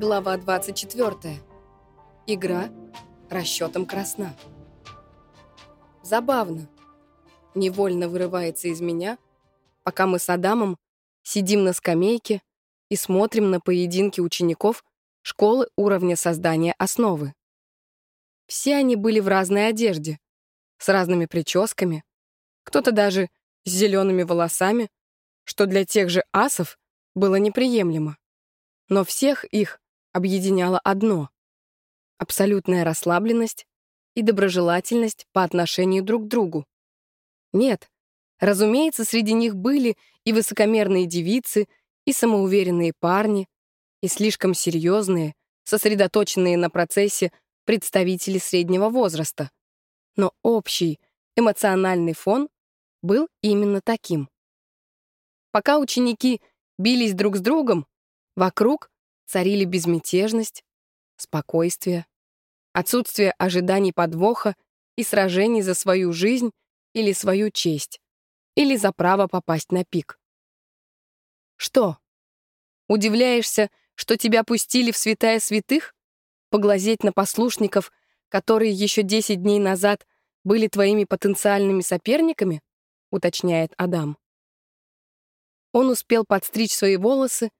Глава 24. Игра расчетом красна. Забавно. Невольно вырывается из меня, пока мы с Адамом сидим на скамейке и смотрим на поединки учеников школы уровня создания основы. Все они были в разной одежде, с разными прическами, кто-то даже с зелеными волосами, что для тех же асов было неприемлемо. Но всех их объединяло одно — абсолютная расслабленность и доброжелательность по отношению друг к другу. Нет, разумеется, среди них были и высокомерные девицы, и самоуверенные парни, и слишком серьезные, сосредоточенные на процессе представители среднего возраста. Но общий эмоциональный фон был именно таким. Пока ученики бились друг с другом, вокруг царили безмятежность, спокойствие, отсутствие ожиданий подвоха и сражений за свою жизнь или свою честь, или за право попасть на пик. Что? Удивляешься, что тебя пустили в святая святых? Поглазеть на послушников, которые еще 10 дней назад были твоими потенциальными соперниками? Уточняет Адам. Он успел подстричь свои волосы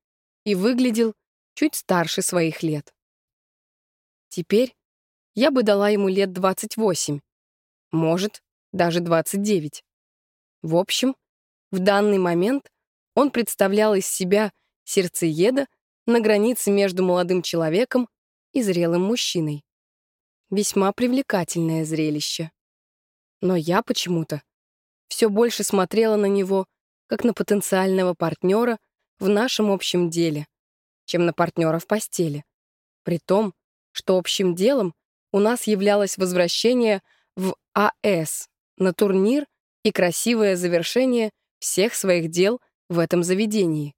и выглядел чуть старше своих лет. Теперь я бы дала ему лет 28, может, даже 29. В общем, в данный момент он представлял из себя сердцееда на границе между молодым человеком и зрелым мужчиной. Весьма привлекательное зрелище. Но я почему-то все больше смотрела на него как на потенциального партнера в нашем общем деле, чем на партнера в постели. При том, что общим делом у нас являлось возвращение в АС на турнир и красивое завершение всех своих дел в этом заведении,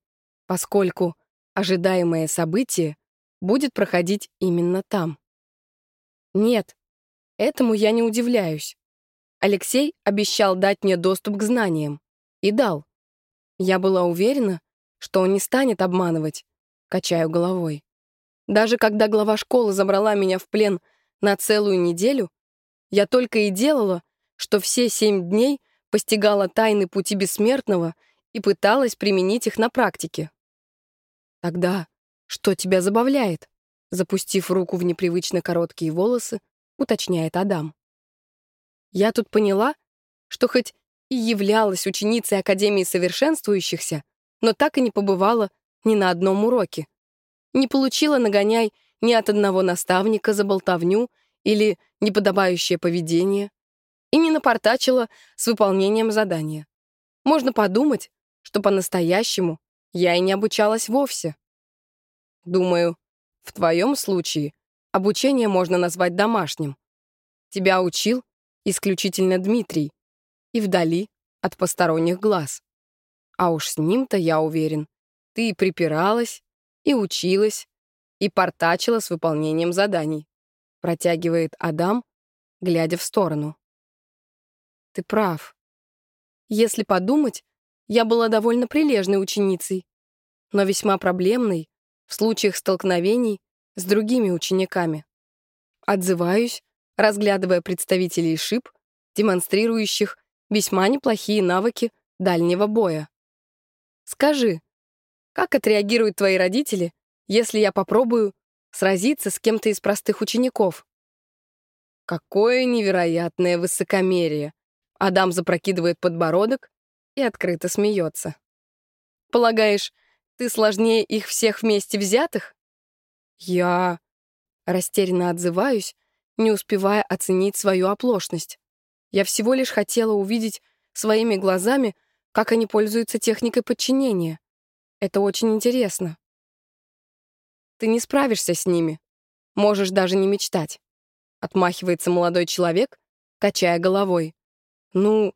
поскольку ожидаемое событие будет проходить именно там. Нет, этому я не удивляюсь. Алексей обещал дать мне доступ к знаниям. И дал. Я была уверена, что он не станет обманывать, качаю головой. Даже когда глава школы забрала меня в плен на целую неделю, я только и делала, что все семь дней постигала тайны пути бессмертного и пыталась применить их на практике. Тогда что тебя забавляет? Запустив руку в непривычно короткие волосы, уточняет Адам. Я тут поняла, что хоть и являлась ученицей Академии совершенствующихся, но так и не побывала ни на одном уроке. Не получила нагоняй ни от одного наставника за болтовню или неподобающее поведение, и не напортачила с выполнением задания. Можно подумать, что по-настоящему я и не обучалась вовсе. Думаю, в твоем случае обучение можно назвать домашним. Тебя учил исключительно Дмитрий и вдали от посторонних глаз. А уж с ним-то, я уверен, ты и припиралась, и училась, и портачила с выполнением заданий. Протягивает Адам, глядя в сторону. Ты прав. Если подумать, я была довольно прилежной ученицей, но весьма проблемной в случаях столкновений с другими учениками. Отзываюсь, разглядывая представителей ШИП, демонстрирующих весьма неплохие навыки дальнего боя. Скажи, как отреагируют твои родители, если я попробую сразиться с кем-то из простых учеников? Какое невероятное высокомерие! Адам запрокидывает подбородок и открыто смеется. Полагаешь, ты сложнее их всех вместе взятых? Я растерянно отзываюсь, не успевая оценить свою оплошность. Я всего лишь хотела увидеть своими глазами, как они пользуются техникой подчинения. Это очень интересно. Ты не справишься с ними. Можешь даже не мечтать. Отмахивается молодой человек, качая головой. Ну,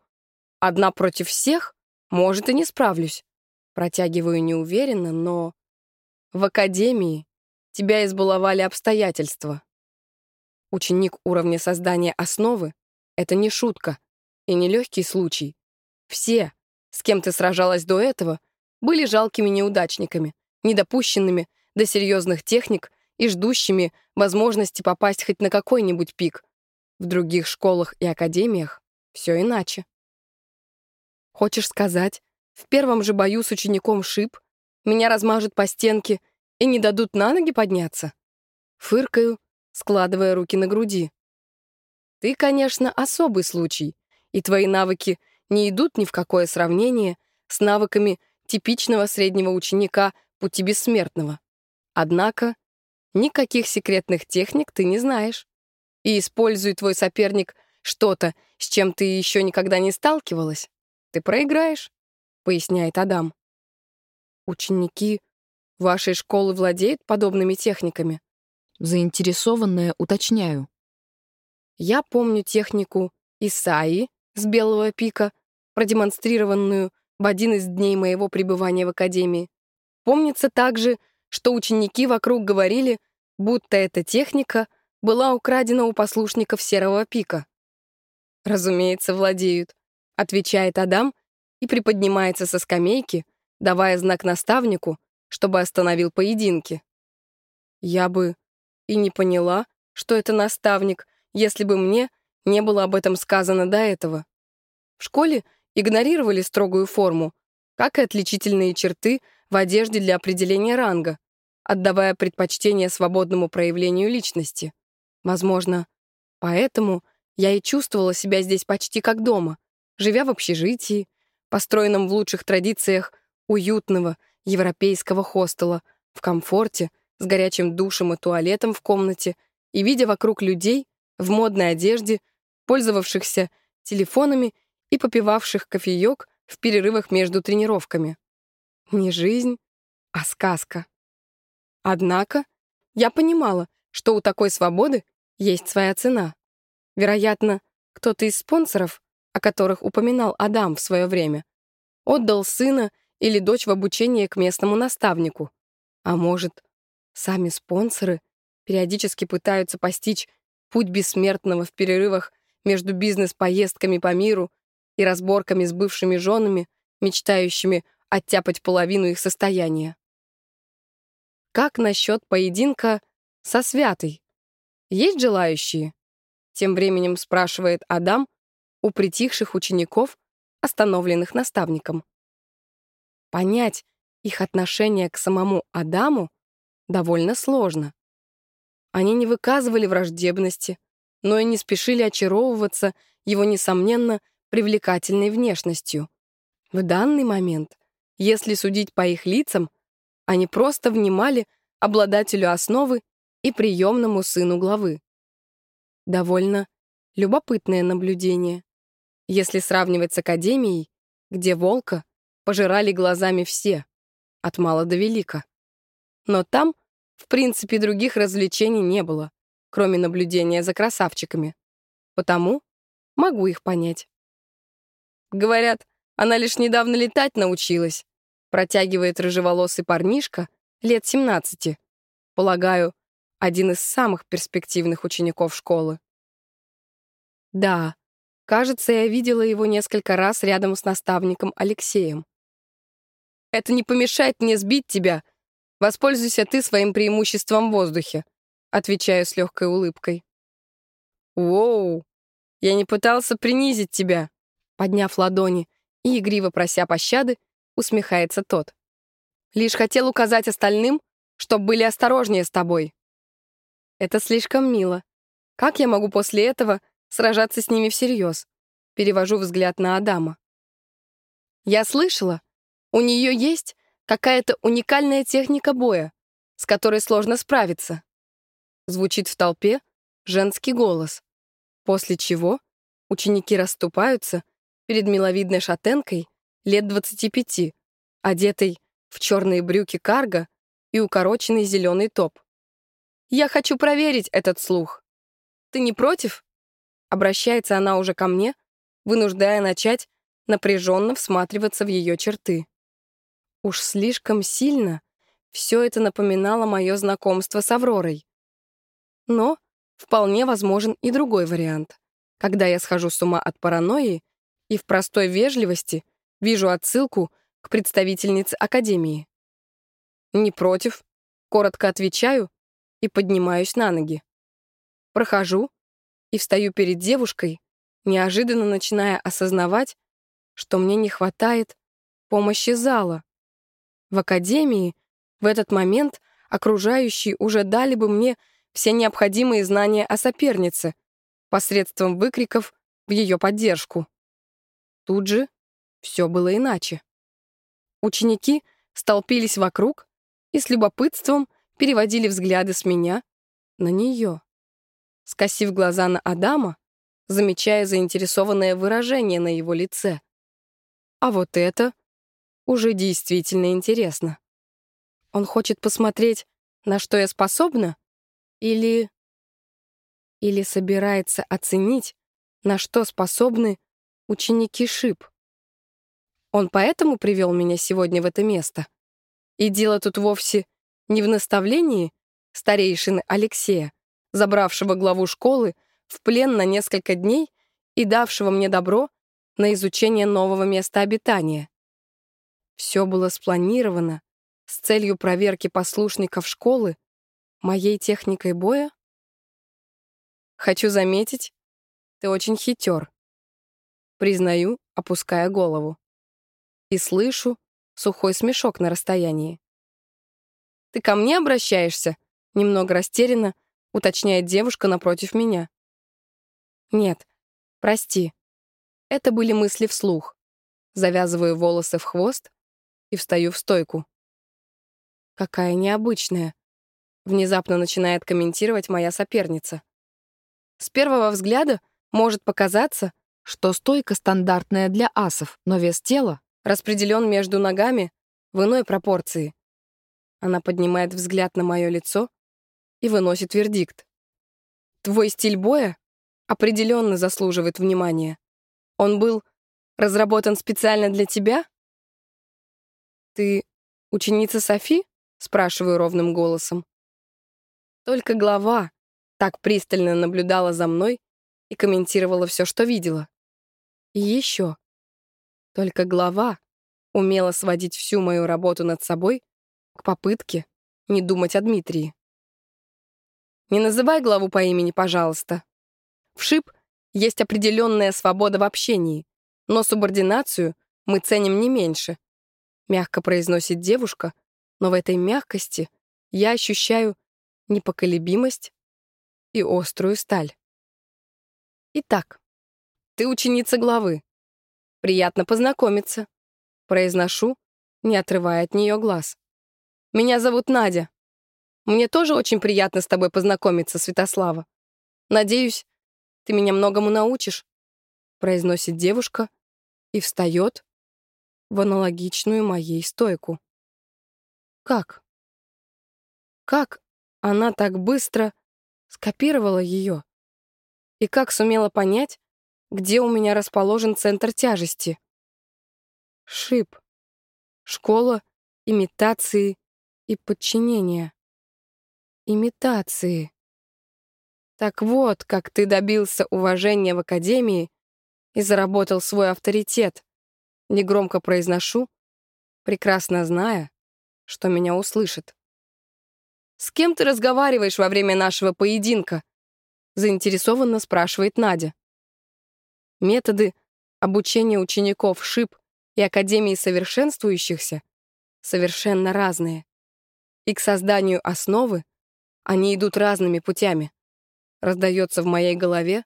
одна против всех? Может, и не справлюсь. Протягиваю неуверенно, но... В академии тебя избаловали обстоятельства. Ученик уровня создания основы — это не шутка и не легкий случай. Все, с кем ты сражалась до этого, были жалкими неудачниками, недопущенными до серьезных техник и ждущими возможности попасть хоть на какой-нибудь пик. В других школах и академиях все иначе. Хочешь сказать, в первом же бою с учеником шип меня размажут по стенке и не дадут на ноги подняться? Фыркаю, складывая руки на груди. Ты, конечно, особый случай, и твои навыки не идут ни в какое сравнение с навыками типичного среднего ученика пути бессмертного. Однако никаких секретных техник ты не знаешь. И используй твой соперник что-то, с чем ты еще никогда не сталкивалась, ты проиграешь, поясняет Адам. Ученики вашей школы владеют подобными техниками? Заинтересованная уточняю. Я помню технику Исаи с Белого пика, продемонстрированную в один из дней моего пребывания в академии. Помнится также, что ученики вокруг говорили, будто эта техника была украдена у послушников Серого пика. «Разумеется, владеют», — отвечает Адам и приподнимается со скамейки, давая знак наставнику, чтобы остановил поединки. Я бы и не поняла, что это наставник, если бы мне не было об этом сказано до этого. В школе игнорировали строгую форму, как и отличительные черты в одежде для определения ранга, отдавая предпочтение свободному проявлению личности. Возможно, поэтому я и чувствовала себя здесь почти как дома, живя в общежитии, построенном в лучших традициях уютного европейского хостела, в комфорте, с горячим душем и туалетом в комнате и видя вокруг людей в модной одежде, пользовавшихся телефонами и попивавших кофеек в перерывах между тренировками. Не жизнь, а сказка. Однако я понимала, что у такой свободы есть своя цена. Вероятно, кто-то из спонсоров, о которых упоминал Адам в свое время, отдал сына или дочь в обучение к местному наставнику. А может, сами спонсоры периодически пытаются постичь путь бессмертного в перерывах между бизнес-поездками по миру и разборками с бывшими женами, мечтающими оттяпать половину их состояния. Как насчет поединка со святой? Есть желающие? Тем временем спрашивает Адам у притихших учеников, остановленных наставником. Понять их отношение к самому Адаму довольно сложно. Они не выказывали враждебности, но и не спешили очаровываться его, несомненно, привлекательной внешностью. В данный момент, если судить по их лицам, они просто внимали обладателю основы и приемному сыну главы. Довольно любопытное наблюдение. Если сравнивать с Академией, где волка пожирали глазами все, от мала до велика. Но там, в принципе, других развлечений не было, кроме наблюдения за красавчиками. Потому могу их понять. Говорят, она лишь недавно летать научилась, протягивает рыжеволосый парнишка лет 17. Полагаю, один из самых перспективных учеников школы. Да, кажется, я видела его несколько раз рядом с наставником Алексеем. Это не помешает мне сбить тебя. Воспользуйся ты своим преимуществом в воздухе, отвечаю с легкой улыбкой. Воу, я не пытался принизить тебя, подняв ладони и игриво прося пощады, усмехается тот. Лишь хотел указать остальным, чтобы были осторожнее с тобой. Это слишком мило. Как я могу после этого сражаться с ними всерьез? Перевожу взгляд на Адама. Я слышала, у нее есть какая-то уникальная техника боя, с которой сложно справиться. Звучит в толпе женский голос, после чего ученики расступаются перед миловидной шатенкой лет 25, одетой в черные брюки карго и укороченный зеленый топ. «Я хочу проверить этот слух. Ты не против?» Обращается она уже ко мне, вынуждая начать напряженно всматриваться в ее черты. Уж слишком сильно все это напоминало мое знакомство с Авророй. Но вполне возможен и другой вариант, когда я схожу с ума от паранойи и в простой вежливости вижу отсылку к представительнице Академии. «Не против», — Коротко отвечаю и поднимаюсь на ноги. Прохожу и встаю перед девушкой, неожиданно начиная осознавать, что мне не хватает помощи зала. В академии в этот момент окружающие уже дали бы мне все необходимые знания о сопернице посредством выкриков в ее поддержку. Тут же все было иначе. Ученики столпились вокруг и с любопытством переводили взгляды с меня на нее. Скосив глаза на Адама, замечая заинтересованное выражение на его лице. А вот это уже действительно интересно. Он хочет посмотреть, на что я способна? Или... Или собирается оценить, на что способны ученики ШИП? Он поэтому привел меня сегодня в это место? И дело тут вовсе не в наставлении старейшины Алексея, забравшего главу школы в плен на несколько дней и давшего мне добро на изучение нового места обитания. Все было спланировано с целью проверки послушников школы моей техникой боя? Хочу заметить, ты очень хитер. Признаю, опуская голову. И слышу сухой смешок на расстоянии. «Ты ко мне обращаешься?» Немного растерянно уточняет девушка напротив меня. «Нет, прости. Это были мысли вслух. Завязываю волосы в хвост и встаю в стойку. Какая необычная. Внезапно начинает комментировать моя соперница. С первого взгляда может показаться, что стойка стандартная для асов, но вес тела распределен между ногами в иной пропорции. Она поднимает взгляд на мое лицо и выносит вердикт. Твой стиль боя определенно заслуживает внимания. Он был разработан специально для тебя? Ты ученица Софи? Спрашиваю ровным голосом. Только глава так пристально наблюдала за мной и комментировала все, что видела. Еще. Только глава умела сводить всю мою работу над собой к попытке не думать о Дмитрии. Не называй главу по имени, пожалуйста. В ШИП есть определенная свобода в общении, но субординацию мы ценим не меньше. Мягко произносит девушка, но в этой мягкости я ощущаю непоколебимость и острую сталь. Итак, ты ученица главы. Приятно познакомиться. Произношу, не отрывая от нее глаз. Меня зовут Надя. Мне тоже очень приятно с тобой познакомиться, Святослава. Надеюсь, ты меня многому научишь, произносит девушка и встает в аналогичную моей стойку. Как? Как она так быстро скопировала ее? И как сумела понять, где у меня расположен центр тяжести? Шип. Школа имитации и подчинения. Имитации. Так вот, как ты добился уважения в Академии и заработал свой авторитет. Негромко произношу, прекрасно зная, что меня услышит. «С кем ты разговариваешь во время нашего поединка?» заинтересованно спрашивает Надя. Методы обучения учеников ШИП и Академии совершенствующихся совершенно разные. И к созданию основы они идут разными путями. Раздается в моей голове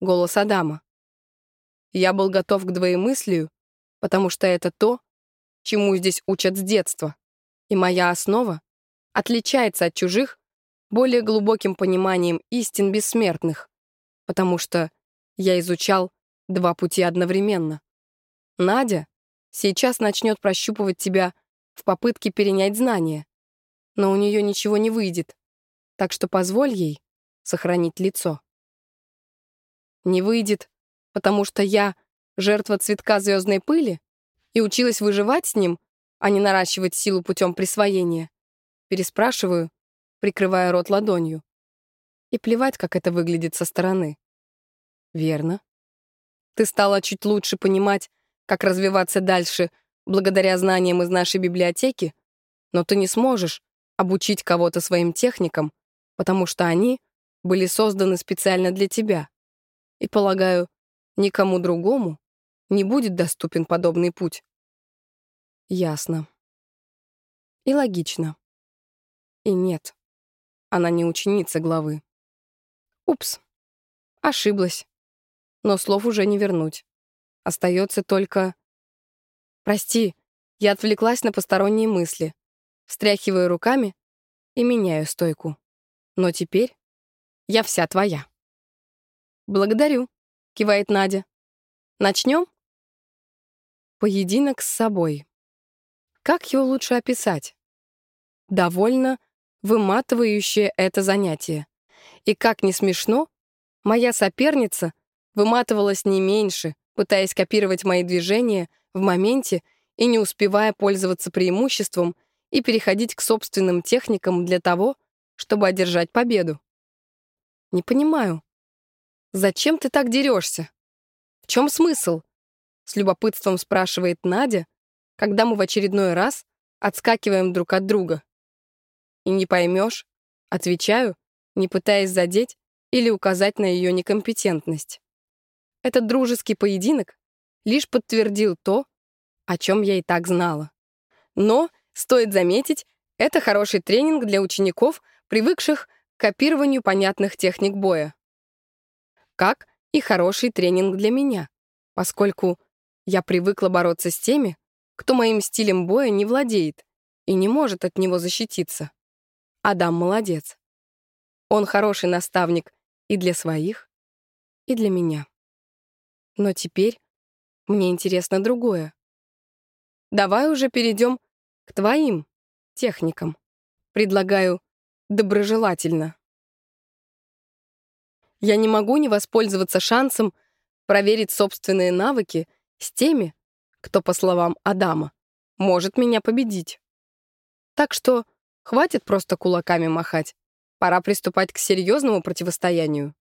голос Адама. Я был готов к двоемыслию, потому что это то, чему здесь учат с детства и моя основа отличается от чужих более глубоким пониманием истин бессмертных, потому что я изучал два пути одновременно. Надя сейчас начнет прощупывать тебя в попытке перенять знания, но у нее ничего не выйдет, так что позволь ей сохранить лицо. Не выйдет, потому что я жертва цветка звездной пыли и училась выживать с ним а не наращивать силу путем присвоения. Переспрашиваю, прикрывая рот ладонью. И плевать, как это выглядит со стороны. Верно. Ты стала чуть лучше понимать, как развиваться дальше благодаря знаниям из нашей библиотеки, но ты не сможешь обучить кого-то своим техникам, потому что они были созданы специально для тебя. И, полагаю, никому другому не будет доступен подобный путь. Ясно. И логично. И нет, она не ученица главы. Упс, ошиблась. Но слов уже не вернуть. Остается только... Прости, я отвлеклась на посторонние мысли, встряхиваю руками и меняю стойку. Но теперь я вся твоя. «Благодарю», — кивает Надя. «Начнем?» Поединок с собой. Как его лучше описать? Довольно выматывающее это занятие. И как не смешно, моя соперница выматывалась не меньше, пытаясь копировать мои движения в моменте и не успевая пользоваться преимуществом и переходить к собственным техникам для того, чтобы одержать победу. Не понимаю, зачем ты так дерешься? В чем смысл? С любопытством спрашивает Надя, когда мы в очередной раз отскакиваем друг от друга. И не поймешь, отвечаю, не пытаясь задеть или указать на ее некомпетентность. Этот дружеский поединок лишь подтвердил то, о чем я и так знала. Но, стоит заметить, это хороший тренинг для учеников, привыкших к копированию понятных техник боя. Как и хороший тренинг для меня, поскольку я привыкла бороться с теми, кто моим стилем боя не владеет и не может от него защититься. Адам молодец. Он хороший наставник и для своих, и для меня. Но теперь мне интересно другое. Давай уже перейдем к твоим техникам. Предлагаю доброжелательно. Я не могу не воспользоваться шансом проверить собственные навыки с теми, кто, по словам Адама, может меня победить. Так что хватит просто кулаками махать. Пора приступать к серьезному противостоянию.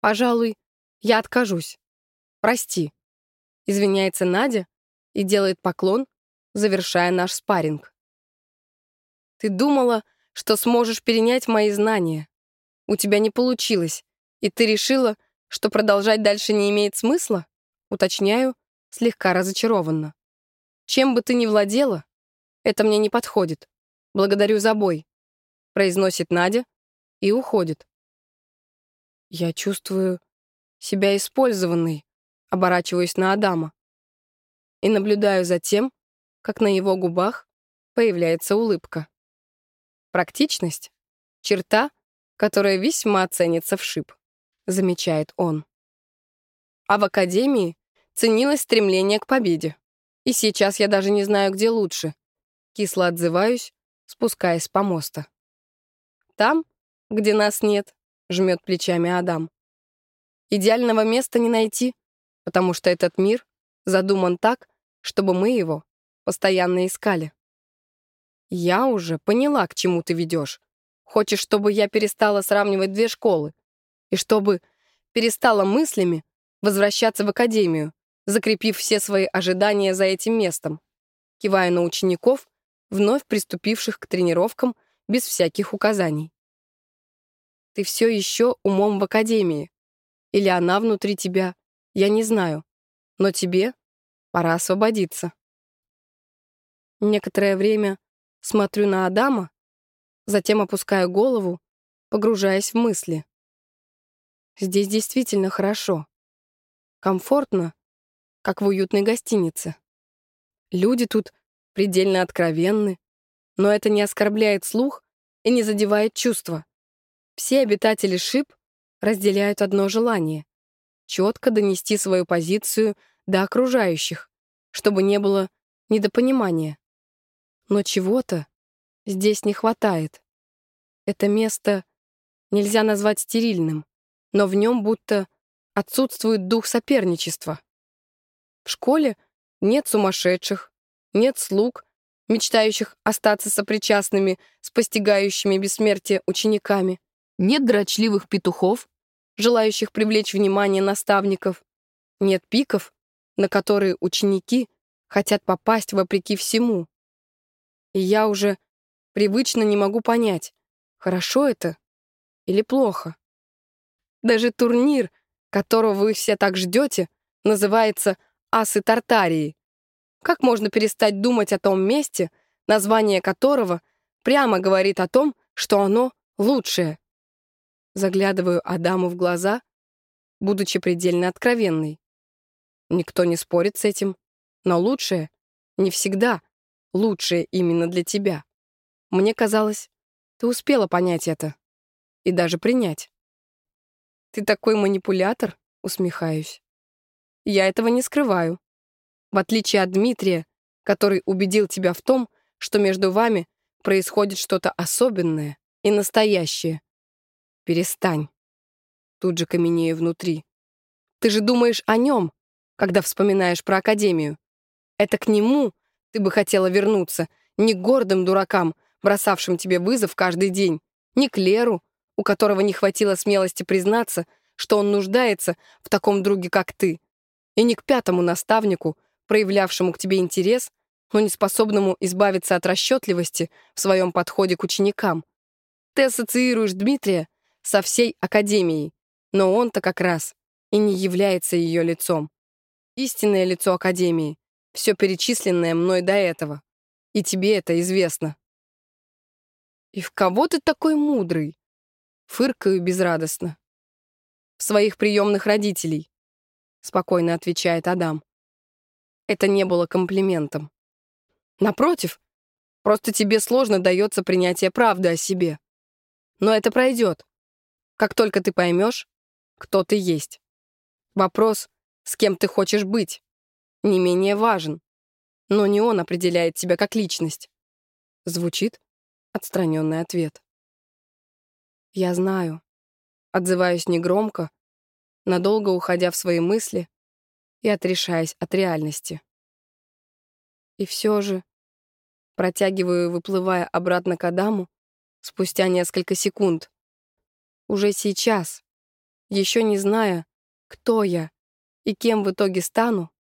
Пожалуй, я откажусь. Прости. Извиняется Надя и делает поклон, завершая наш спарринг. Ты думала, что сможешь перенять мои знания. У тебя не получилось, и ты решила, что продолжать дальше не имеет смысла? Уточняю, слегка разочарованно. Чем бы ты ни владела, это мне не подходит. Благодарю за бой, произносит Надя и уходит. Я чувствую себя использованной, оборачиваюсь на Адама и наблюдаю за тем, как на его губах появляется улыбка. Практичность — черта, которая весьма ценится в шип, замечает он. А в академии ценилось стремление к победе. И сейчас я даже не знаю, где лучше. Кисло отзываюсь, спускаясь с помоста. Там, где нас нет, жмет плечами Адам. Идеального места не найти, потому что этот мир задуман так, чтобы мы его постоянно искали. Я уже поняла, к чему ты ведешь. Хочешь, чтобы я перестала сравнивать две школы? И чтобы перестала мыслями возвращаться в академию, закрепив все свои ожидания за этим местом, кивая на учеников, вновь приступивших к тренировкам без всяких указаний. Ты все еще умом в академии. Или она внутри тебя, я не знаю. Но тебе пора освободиться. Некоторое время смотрю на Адама, затем опускаю голову, погружаясь в мысли. Здесь действительно хорошо. Комфортно, как в уютной гостинице. Люди тут предельно откровенны, но это не оскорбляет слух и не задевает чувства. Все обитатели Шип разделяют одно желание — четко донести свою позицию до окружающих, чтобы не было недопонимания. Но чего-то здесь не хватает. Это место нельзя назвать стерильным, но в нем будто отсутствует дух соперничества. В школе нет сумасшедших, нет слуг, мечтающих остаться сопричастными с постигающими бессмертие учениками, нет дрочливых петухов, желающих привлечь внимание наставников, нет пиков, на которые ученики хотят попасть вопреки всему. И я уже привычно не могу понять, хорошо это или плохо. Даже турнир, которого вы все так ждете, называется «Асы Тартарии». Как можно перестать думать о том месте, название которого прямо говорит о том, что оно лучшее? Заглядываю Адаму в глаза, будучи предельно откровенной. Никто не спорит с этим, но лучшее не всегда лучшее именно для тебя. Мне казалось, ты успела понять это и даже принять. Ты такой манипулятор, усмехаюсь. Я этого не скрываю. В отличие от Дмитрия, который убедил тебя в том, что между вами происходит что-то особенное и настоящее. Перестань. Тут же каменею внутри. Ты же думаешь о нем, когда вспоминаешь про Академию. Это к нему ты бы хотела вернуться, не к гордым дуракам, бросавшим тебе вызов каждый день, не к Леру, у которого не хватило смелости признаться, что он нуждается в таком друге, как ты, и не к пятому наставнику, проявлявшему к тебе интерес, но не способному избавиться от расчетливости в своем подходе к ученикам. Ты ассоциируешь Дмитрия со всей Академией, но он-то как раз и не является ее лицом. Истинное лицо Академии, все перечисленное мной до этого. И тебе это известно. «И в кого ты такой мудрый?» Фыркаю безрадостно. «В своих приемных родителей», — спокойно отвечает Адам. Это не было комплиментом. Напротив, просто тебе сложно дается принятие правды о себе. Но это пройдет. Как только ты поймешь, кто ты есть. Вопрос, с кем ты хочешь быть, не менее важен. Но не он определяет тебя как личность. Звучит отстраненный ответ. Я знаю. Отзываюсь негромко, надолго уходя в свои мысли и отрешаясь от реальности. И все же протягиваю, выплывая обратно к Адаму, спустя несколько секунд. Уже сейчас, еще не зная, кто я и кем в итоге стану,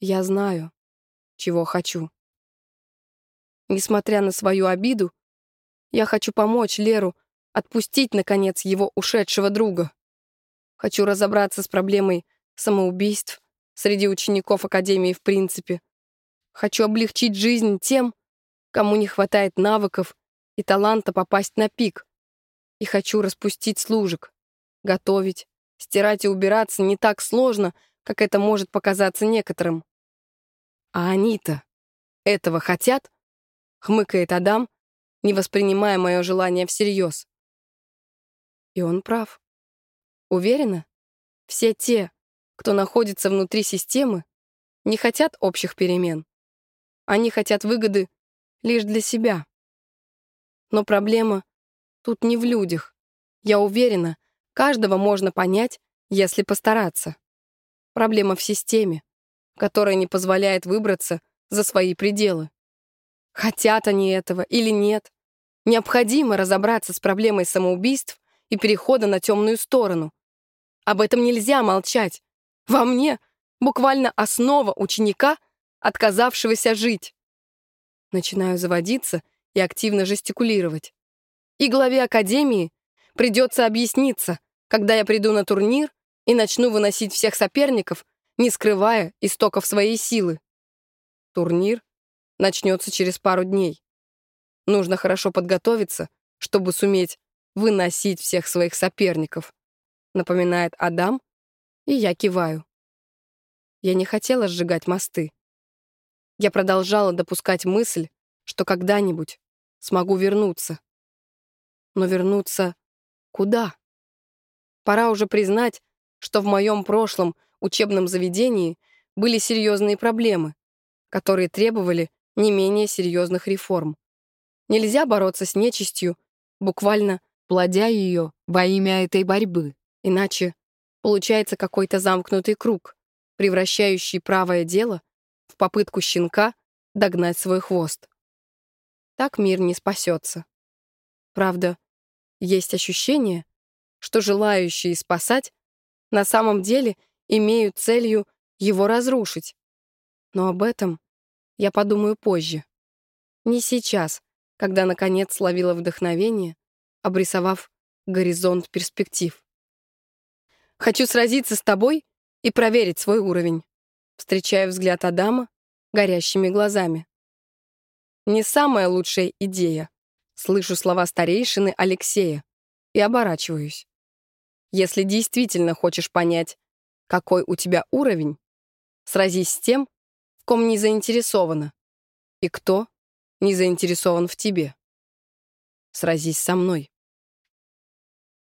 я знаю, чего хочу. Несмотря на свою обиду, я хочу помочь Леру отпустить, наконец, его ушедшего друга. Хочу разобраться с проблемой самоубийств среди учеников Академии в принципе. Хочу облегчить жизнь тем, кому не хватает навыков и таланта попасть на пик. И хочу распустить служек. Готовить, стирать и убираться не так сложно, как это может показаться некоторым. А они-то этого хотят? Хмыкает Адам, не воспринимая мое желание всерьез. И он прав. Уверена, все те, кто находится внутри системы, не хотят общих перемен. Они хотят выгоды лишь для себя. Но проблема тут не в людях. Я уверена, каждого можно понять, если постараться. Проблема в системе, которая не позволяет выбраться за свои пределы. Хотят они этого или нет, необходимо разобраться с проблемой самоубийств и перехода на темную сторону. Об этом нельзя молчать. Во мне буквально основа ученика, отказавшегося жить. Начинаю заводиться и активно жестикулировать. И главе Академии придется объясниться, когда я приду на турнир и начну выносить всех соперников, не скрывая истоков своей силы. Турнир начнется через пару дней. Нужно хорошо подготовиться, чтобы суметь выносить всех своих соперников, напоминает Адам, и я киваю. Я не хотела сжигать мосты. Я продолжала допускать мысль, что когда-нибудь смогу вернуться. Но вернуться куда? Пора уже признать, что в моем прошлом учебном заведении были серьезные проблемы, которые требовали не менее серьезных реформ. Нельзя бороться с нечистью, буквально плодя ее во имя этой борьбы. Иначе получается какой-то замкнутый круг, превращающий правое дело в попытку щенка догнать свой хвост. Так мир не спасется. Правда, есть ощущение, что желающие спасать на самом деле имеют целью его разрушить. Но об этом я подумаю позже. Не сейчас, когда, наконец, словила вдохновение, обрисовав горизонт перспектив. «Хочу сразиться с тобой и проверить свой уровень», встречая взгляд Адама горящими глазами. «Не самая лучшая идея», слышу слова старейшины Алексея и оборачиваюсь. «Если действительно хочешь понять, какой у тебя уровень, сразись с тем, в ком не заинтересована, и кто не заинтересован в тебе. Сразись со мной.